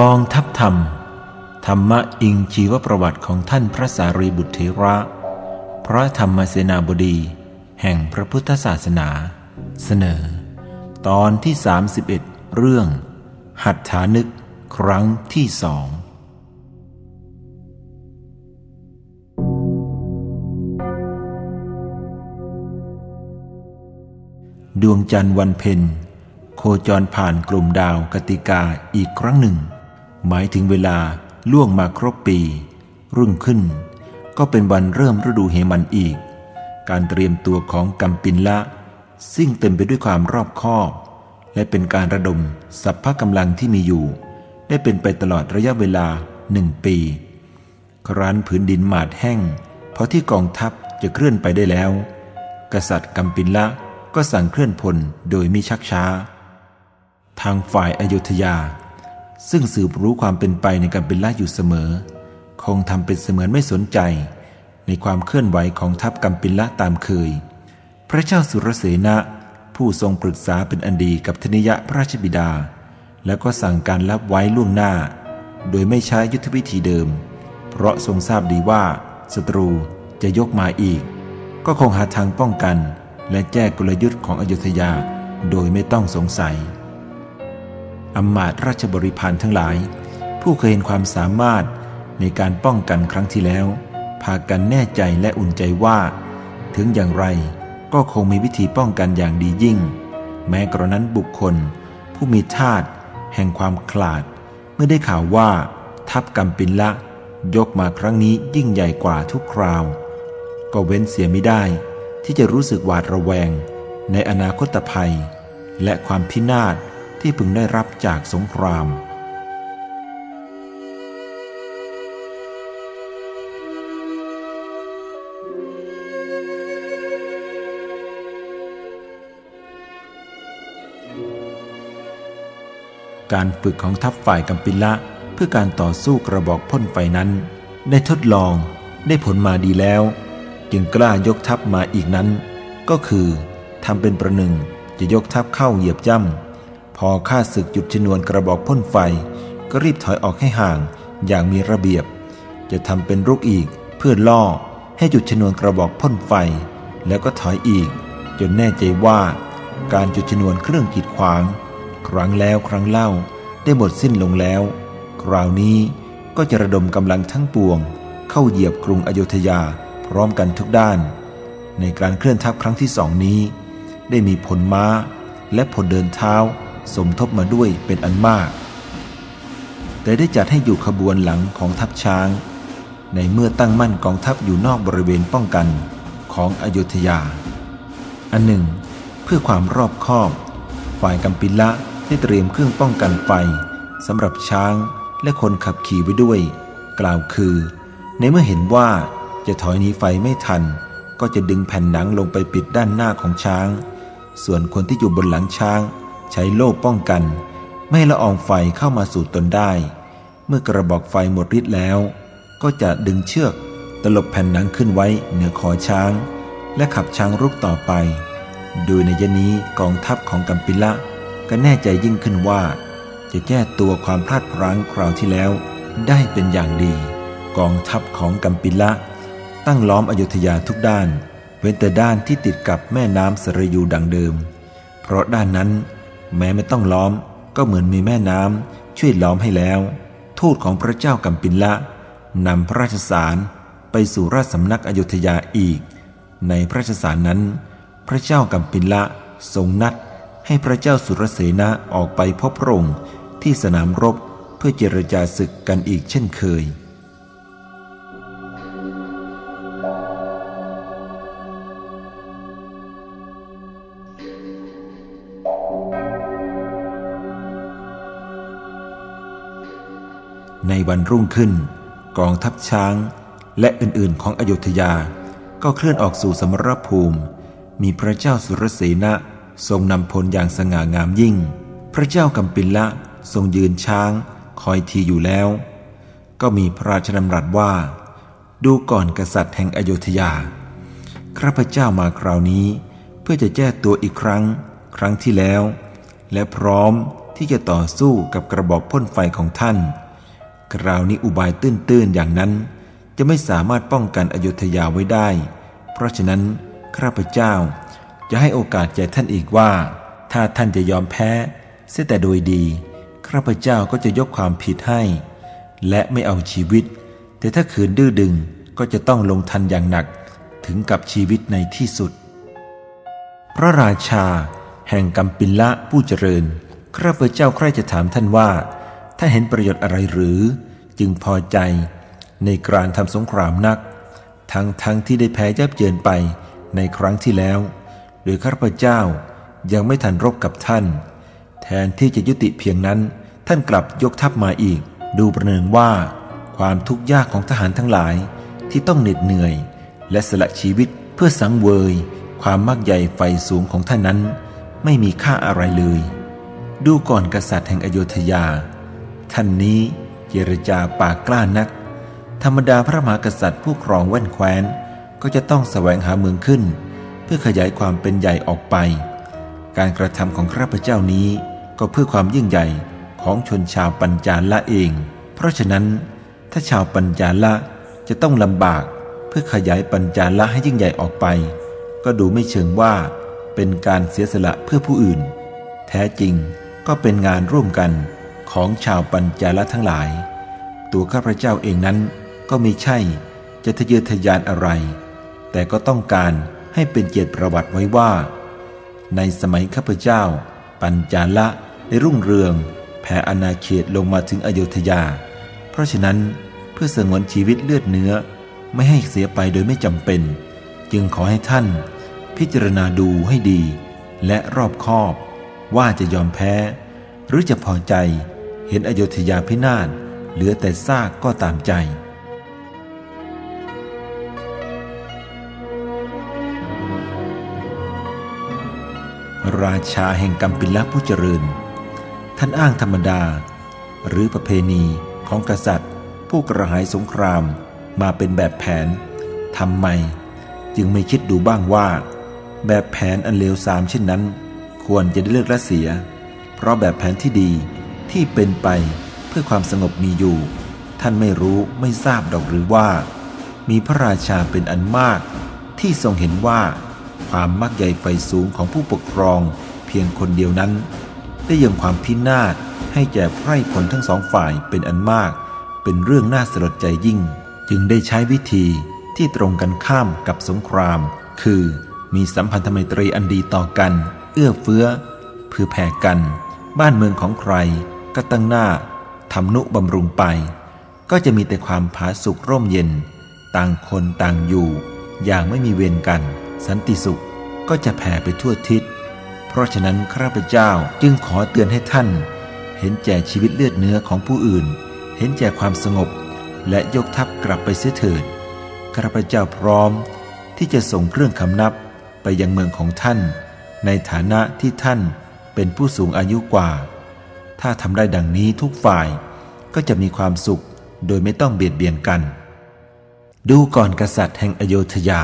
กองทัพธรรม ธรรมะอิงชีวประวัติของท่านพระสารีบุตรเถระ พระธรรมเสนาบดี แห่งพระพุทธศาสนา เสนอ ตอนที่ 31 เรื่อง หัตถานึกครั้งที่สองดวงจันทร์วันเพ็ญโคจรผ่านกลุ่มดาวกติกาอีกครั้งหนึ่ง หมายถึงเวลาล่วงมาครบปี รุ่งขึ้น ก็เป็นวันเริ่มฤดูเหมันอีก การเตรียมตัวของกัมปินละ ซึ่งเต็มไปด้วยความรอบคอบ และเป็นการระดมสัพพะกำลังที่มีอยู่ ได้เป็นไปตลอดระยะเวลาหนึ่งปี ครั้นผืนดินหมาดแห้งพอที่กองทัพจะเคลื่อนไปได้แล้ว กษัตริย์กัมปินละก็สั่งเคลื่อนพลโดยมิชักช้า ทางฝ่ายอยุทยา ซึ่งสืบรู้ความเป็นไปในกัมปินละอยู่เสมอ คงทำเป็นเสมือนไม่สนใจ ในความเคลื่อนไหวของทัพกัมปินละตามเคย พระเจ้าสุรเสนะผู้ทรงปรึกษาเป็นอันดีกับธนิยะพระราชบิดา แล้วก็สั่งการรับไว้ล่วงหน้า โดยไม่ใช้ยุทธวิธีเดิม เพราะทรงทราบดีว่าศัตรูจะยกมาอีก ก็คงหาทางป้องกัน และแก้กลยุทธ์ของอยุธยาโดยไม่ต้องสงสัย อำมาตย์ราชบริพารทั้งหลาย ผู้เคยเห็นความสามารถในการป้องกันครั้งที่แล้ว พากันแน่ใจและอุ่นใจว่า ถึงอย่างไรก็คงมีวิธีป้องกันอย่างดียิ่ง แม้กระนั้นบุคคล ผู้มีธาตุแห่งความขลาด เมื่อได้ข่าวว่า ทัพกัมปินละยกมาครั้งนี้ยิ่งใหญ่กว่าทุกคราว ก็เว้นเสียไม่ได้ ที่จะรู้สึกหวาดระแวง ในอนาคตภัย และความพินาศ ที่พึงได้รับจากสงคราม การฝึกของทัพฝ่ายกัมปิละ เพื่อการต่อสู้กระบอกพ่นไฟนั้น ได้ทดลองได้ผลมาดีแล้ว จึงกล้ายกทัพมาอีกนั้น ก็คือทำเป็นประหนึ่งจะยกทัพเข้าเหยียบย่ำ พอข้าศึกหยุดชนวนกระบอกพ่นไฟ ก็รีบถอยออกให้ห่างอย่างมีระเบียบ จะทำเป็นรุกอีกเพื่อล่อให้จุดชนวนกระบอกพ่นไฟ แล้วก็ถอยอีก จนแน่ใจว่า การจุดชนวนเครื่องกีดขวาง ครั้งแล้วครั้งเล่าได้หมดสิ้นลงแล้ว คราวนี้ก็จะระดมกำลังทั้งปวง เข้าเหยียบกรุงอโยธยาพร้อมกันทุกด้าน ในการเคลื่อนทัพครั้งที่สองนี้ ได้มีผลม้าและผลเดินเท้า สมทบมาด้วยเป็นอันมาก แต่ได้จัดให้อยู่ขบวนหลังของทัพช้าง ในเมื่อตั้งมั่นกองทัพอยู่นอกบริเวณป้องกันของอโยธยา อันหนึ่ง เพื่อความรอบคอบ ฝ่ายกัมปิละได้เตรียมเครื่องป้องกันไฟสำหรับช้างและคนขับขี่ไว้ด้วย กล่าวคือ ในเมื่อเห็นว่าจะถอยหนีไฟไม่ทัน ก็จะดึงแผ่นหนังลงไปปิดด้านหน้าของช้าง ส่วนคนที่อยู่บนหลังช้าง ใช้โล่ป้องกัน ไม่ละอองไฟเข้ามาสู่ตนได้ เมื่อกระบอกไฟหมดฤทธิ์แล้ว ก็จะดึงเชือกตลบแผ่นหนังขึ้นไว้เหนือคอช้าง และขับช้างรุกต่อไป โดยในยนี้กองทัพของกัมปิละก็แน่ใจยิ่งขึ้นว่า จะแก้ตัวความพลาดพลั้งคราวที่แล้ว ได้เป็นอย่างดี กองทัพของกัมปิละ ตั้งล้อมอยุธยาทุกด้าน เว้นแต่ด้านที่ติดกับแม่น้ำสระยูดังเดิม เพราะด้านนั้น แม้ไม่ต้องล้อม ก็เหมือนมีแม่น้ำช่วยล้อมให้แล้ว ทูตของพระเจ้ากัมปิละนำพระราชสารไปสู่ราชสำนักอยุธยาอีก ในพระราชสารนั้น พระเจ้ากัมปิละทรงนัดให้พระเจ้าสุรเสนาออกไปพบพระองค์ที่สนามรบเพื่อเจรจาศึกกันอีกเช่นเคย ในวันรุ่งขึ้น กองทัพช้าง และอื่นๆ ของอโยธยา ก็เคลื่อนออกสู่สมรภูมิ มีพระเจ้าสุรเสนะทรงนำพลอย่างสง่างามยิ่ง พระเจ้ากัมปิลละทรงยืนช้างคอยทีอยู่แล้ว ก็มีพระราชดำรัสว่า ดูก่อนกษัตริย์แห่งอโยธยา ข้าพเจ้ามาคราวนี้ เพื่อจะแก้ตัวอีกครั้ง ครั้งที่แล้ว และพร้อมที่จะต่อสู้กับกระบอกพ่นไฟของท่าน คราวนี้อุบายตื้นๆอย่างนั้น จะไม่สามารถป้องกันอยุธยาไว้ได้ เพราะฉะนั้นข้าพเจ้าจะให้โอกาสแก่ท่านอีกว่า ถ้าท่านจะยอมแพ้เสียแต่โดยดีข้าพเจ้าก็จะยกความผิดให้ และไม่เอาชีวิต แต่ถ้าขืนดื้อดึงก็จะต้องลงทันอย่างหนักถึงกับชีวิตในที่สุด พระราชา แห่งกัมปิละผู้เจริญข้าพเจ้าใคร่จะถามท่านว่า ท่าเห็นประโยชน์อะไรหรือ จึงพอใจในการทำสงครามนัก ทั้งทั้งที่ได้แพ้ยับเยินไปในครั้งที่แล้ว โดยข้าพเจ้ายังไม่ทันรบกับท่าน แทนที่จะยุติเพียงนั้น ท่านกลับยกทัพมาอีก ดูประเนินว่า ความทุกข์ยากของทหารทั้งหลายที่ต้องเหน็ดเหนื่อย และสละชีวิตเพื่อสังเวย ความมากใหญ่ไฟสูงของท่านนั้น ไม่มีค่าอะไรเลย ดูก่อนกษัตริย์แห่งอโยธยา ท่านนี้เจรจาปากกล้านัก ธรรมดาพระมหากษัตริย์ผู้ครองแว่นแคว้น ก็จะต้องแสวงหาเมืองขึ้น เพื่อขยายความเป็นใหญ่ออกไป การกระทำของข้าพเจ้านี้ก็เพื่อความยิ่งใหญ่ของชนชาวปัญจาละเอง เพราะฉะนั้นถ้าชาวปัญจาละจะต้องลำบากเพื่อขยายปัญจาละให้ยิ่งใหญ่ออกไป ก็ดูไม่เชิงว่าเป็นการเสียสละเพื่อผู้อื่น แท้จริงก็เป็นงานร่วมกัน ของชาวปัญจาลทั้งหลาย ตัวข้าพเจ้าเองนั้นก็ม่ใช่จะทะเยอทะยานอะไร แต่ก็ต้องการให้เป็นเกียรติประวัติไว้ว่า ในสมัยข้าพเจ้า ปัญจาละได้รุ่งเรือง แผ่อาณาเขตลงมาถึงอโยธยา เพราะฉะนั้นเพื่อสงวนชีวิตเลือดเนื้อไม่ให้เสียไปโดยไม่จำเป็น จึงขอให้ท่านพิจารณาดูให้ดี และรอบคอบ ว่าจะยอมแพ้ หรือจะพอใจ เห็นอโยธยาพินาศเหลือแต่ซากก็ตามใจ ราชาแห่งกัมปิละผู้เจริญ ท่านอ้างธรรมดา หรือประเพณีของกษัตริย์ ผู้กระหายสงครามมาเป็นแบบแผนทำไม จึงไม่คิดดูบ้างว่า แบบแผนอันเลวทรามเช่นนั้น ควรจะได้เลือกละเสีย เพราะแบบแผนที่ดี ที่เป็นไปเพื่อความสงบมีอยู่ ท่านไม่รู้ไม่ทราบดอกหรือว่า มีพระราชาเป็นอันมากที่ทรงเห็นว่า ความมักใหญ่ไฟสูงของผู้ปกครองเพียงคนเดียวนั้น ได้ยังความพินาศให้แก่ไพร่พลทั้งสองฝ่ายเป็นอันมาก เป็นเรื่องน่าสลดใจยิ่ง จึงได้ใช้วิธีที่ตรงกันข้ามกับสงคราม คือมีสัมพันธไมตรีอันดีต่อกัน เอื้อเฟื้อเพื่อแผ่กัน บ้านเมืองของใคร ก็ตั้งหน้าทำนุบำรุงไป ก็จะมีแต่ความผาสุกร่มเย็น ต่างคนต่างอยู่ อย่างไม่มีเวรกัน สันติสุขก็จะแผ่ไปทั่วทิศ เพราะฉะนั้นข้าพเจ้าจึงขอเตือนให้ท่าน เห็นแก่ชีวิตเลือดเนื้อของผู้อื่น เห็นแก่ความสงบ และยกทัพกลับไปเสียเถิดข้าพเจ้าพร้อม ที่จะส่งเครื่องคำนับไปยังเมืองของท่าน ในฐานะที่ท่านเป็นผู้สูงอายุกว่า ถ้าทำได้ดังนี้ทุกฝ่ายก็จะมีความสุขโดยไม่ต้องเบียดเบียนกัน ดูก่อนกษัตริย์แห่งอโยธยา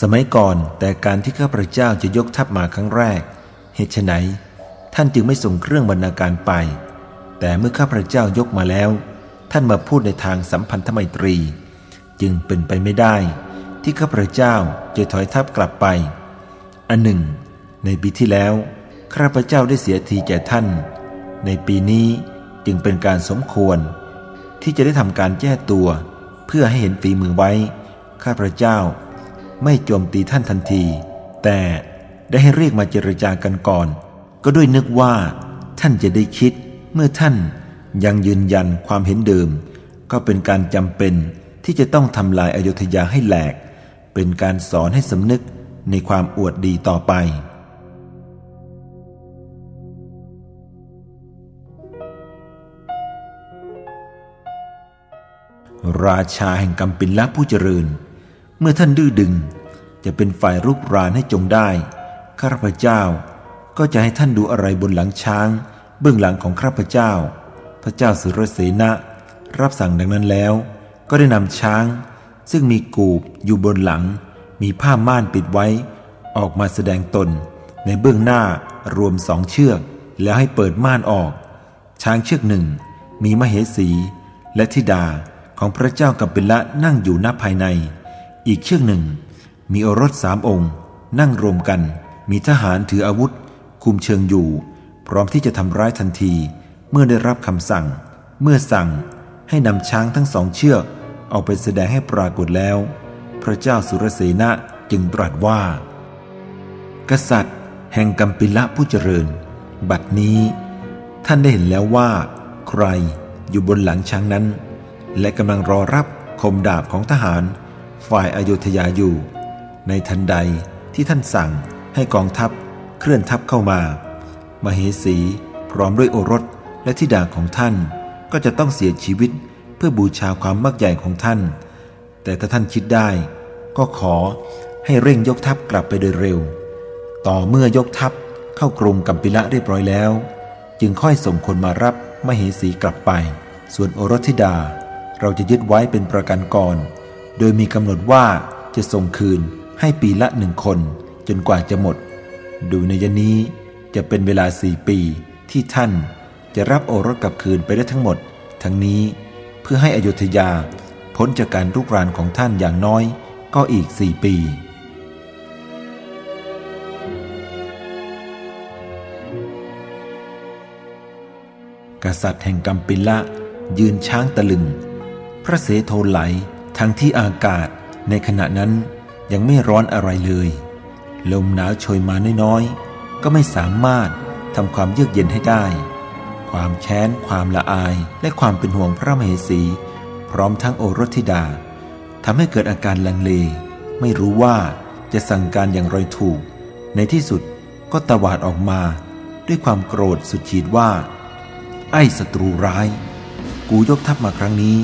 สมัยก่อนแต่การที่ข้าพเจ้าจะยกทัพมาครั้งแรก เหตุไฉนท่านจึงไม่ส่งเครื่องบรรณาการไป แต่เมื่อข้าพเจ้ายกมาแล้ว ท่านมาพูดในทางสัมพันธไมตรี จึงเป็นไปไม่ได้ ที่ข้าพเจ้าจะถอยทัพกลับไป อันหนึ่ง ในปีที่แล้วข้าพเจ้าได้เสียทีแก่ท่าน ในปีนี้จึงเป็นการสมควร ที่จะได้ทำการแก้ตัว เพื่อให้เห็นฝีมือไว้ ข้าพระเจ้า ไม่โจมตีท่านทันที แต่ได้ให้เรียกมาเจรจากันก่อน ก็ด้วยนึกว่า ท่านจะได้คิดเมื่อท่านยังยืนยันความเห็นเดิม ก็เป็นการจำเป็นที่จะต้องทำลายอโยธยาให้แหลก เป็นการสอนให้สำนึกในความอวดดีต่อไป ราชาแห่งกัมปินละผู้เจริญ เมื่อท่านดื้อดึง จะเป็นฝ่ายรุกรานให้จงได้ ข้าพเจ้าก็จะให้ท่านดูอะไรบนหลังช้าง เบื้องหลังของข้าพเจ้า พระเจ้าสุรเสนะรับสั่งดังนั้นแล้ว ก็ได้นำช้าง ซึ่งมีกูบอยู่บนหลัง มีผ้าม่านปิดไว้ ออกมาแสดงตน ในเบื้องหน้ารวมสองเชือก แล้วให้เปิดม่านออก ช้างเชือกหนึ่งมีมเหสีและธิดา ของพระเจ้ากัปปิละนั่งอยู่ณภายใน อีกเชือกหนึ่ง มีอรสสามองค์ นั่งรวมกัน มีทหารถืออาวุธ คุมเชิงอยู่ พร้อมที่จะทำร้ายทันที เมื่อได้รับคำสั่ง เมื่อสั่งให้นำช้างทั้งสองเชือกออกไปแสดงให้ปรากฏแล้ว พระเจ้าสุรเสนะจึงตรัสว่า กษัตริย์ แห่งกัมปิละผู้เจริญ บัดนี้ ท่านได้เห็นแล้วว่า ใครอยู่บนหลังช้างนั้น และกำลังรอรับคมดาบของทหาร ฝ่ายอายุทยาอยู่ ในทันใดที่ท่านสั่งให้กองทัพเคลื่อนทัพเข้ามา มเหสีพร้อมด้วยโอรสและธิดาของท่าน ก็จะต้องเสียชีวิตเพื่อบูชาความมักใหญ่ของท่าน แต่ถ้าท่านคิดได้ ก็ขอให้เร่งยกทัพกลับไปโดยเร็ว ต่อเมื่อยกทัพเข้ากรุงกัมปิละเรียบร้อยแล้ว จึงค่อยส่งคนมารับมเหสีกลับไป ส่วนโอรสธิดา เราจะยึดไว้เป็นประกันก่อน โดยมีกำหนดว่าจะส่งคืนให้ปีละหนึ่งคน จนกว่าจะหมด ดูในยนี้จะเป็นเวลาสี่ปีที่ท่านจะรับโอรสกลับคืนไปได้ทั้งหมด ทั้งนี้เพื่อให้อยุธยาพ้นจากการรุกรานของท่านอย่างน้อยก็อีกสี่ปี กษัตริย์แห่งกัมปิละยืนช้างตะลึง พระเสโทไหลทั้งที่อากาศในขณะนั้นยังไม่ร้อนอะไรเลย ลมหนาวโชยมาน้อยๆ ก็ไม่สามารถทำความเยือกเย็นให้ได้ ความแค้น ความละอาย และความเป็นห่วงพระมเหสี พร้อมทั้งโอรสธิดาทำให้เกิดอาการลังเล ไม่รู้ว่าจะสั่งการอย่างไรถูก ในที่สุดก็ตวาดออกมา ด้วยความโกรธสุดขีดว่า ไอ้ศัตรูร้าย กูยกทัพมาครั้งนี้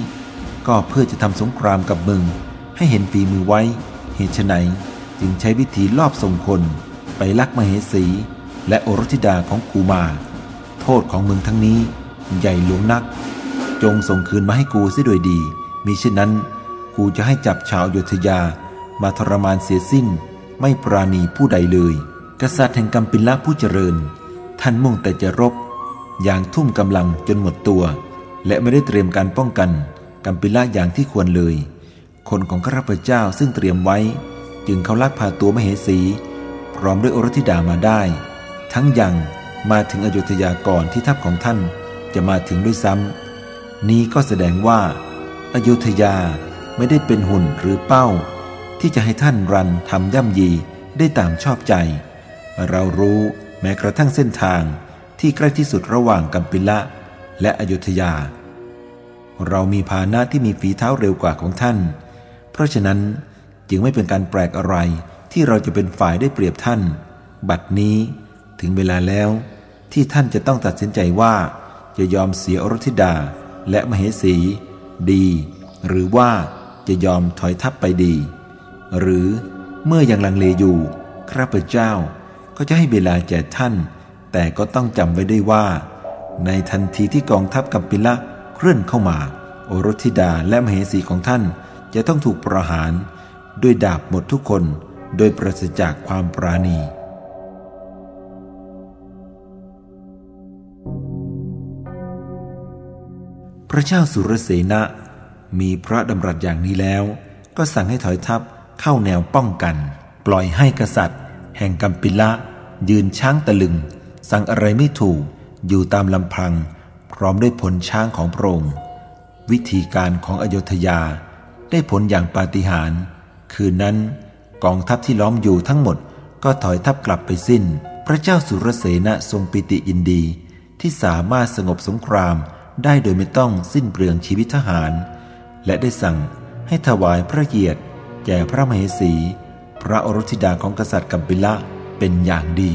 ก็เพื่อจะทำสงครามกับมึง ให้เห็นฝีมือไว้ เหตุไฉนจึงใช้วิธีลอบส่งคน ไปลักมเหสี และโอรสธิดาของกูมา โทษของมึงทั้งนี้ใหญ่หลวงนัก จงส่งคืนมาให้กูเสียโดยดี มิเช่นนั้น กูจะให้จับชาวโยธยามาทรมานเสียสิ้น ไม่ปราณีผู้ใดเลย กษัตริย์แห่งกัมปิละผู้เจริญ ท่านมุ่งแต่จะรบ อย่างทุ่มกำลังจนหมดตัว และไม่ได้เตรียมการป้องกัน กัมปิละอย่างที่ควรเลย คนของข้าพเจ้าซึ่งเตรียมไว้ จึงเขาลักพาตัวมเหสี พร้อมด้วยโอรธิดามาได้ ทั้งยังมาถึงอโยธยาก่อนที่ทัพของท่านจะมาถึงด้วยซ้ำนี้ก็แสดงว่าอโยธยาไม่ได้เป็นหุ่นหรือเป้า ที่จะให้ท่านรันทำย่ำยีได้ตามชอบใจ เรารู้แม้กระทั่งเส้นทางที่ใกล้ที่สุดระหว่างกัมปิละและอโยธยา เรามีพานะที่มีฝีเท้าเร็วกว่าของท่าน เพราะฉะนั้นจึงไม่เป็นการแปลกอะไรที่เราจะเป็นฝ่ายได้เปรียบท่าน บัดนี้ถึงเวลาแล้ว ที่ท่านจะต้องตัดสินใจว่าจะยอมเสียอรธิดาและมเหสี ดี หรือว่าจะยอมถอยทัพไปดี หรือเมื่อยังลังเลอยู่ข้าพเจ้าก็จะให้เวลาแก่ท่าน แต่ก็ต้องจำไว้ได้ว่า ในทันทีที่กองทัพกัมปิละ ลื่อนเข้ามา โอรสธิดาและมเหสีของท่านจะต้องถูกประหาร ด้วยดาบหมดทุกคนโดยปราศจากความปราณี พระเจ้าสุรเสนะ มีพระดำรัสอย่างนี้แล้ว ก็สั่งให้ถอยทัพเข้าแนวป้องกัน ปล่อยให้กษัตริย์ แห่งกัมปิละ ยืนช้างตะลึง สั่งอะไรไม่ถูกอยู่ตามลำพัง พร้อมด้วยผลช้างของพระองค์ วิธีการของอโยธยาได้ผลอย่างปาฏิหาริย์คืนนั้นกองทัพที่ล้อมอยู่ทั้งหมดก็ถอยทัพกลับไปสิ้น พระเจ้าสุรเสนะทรงปิติอินดี ที่สามารถสงบสงครามได้โดยไม่ต้องสิ้นเปลืองชีวิตทหาร และได้สั่งให้ถวายพระเกียรติแก่พระมเหสี พระอรสธิดาของกษัตริย์กัมปิละเป็นอย่างดี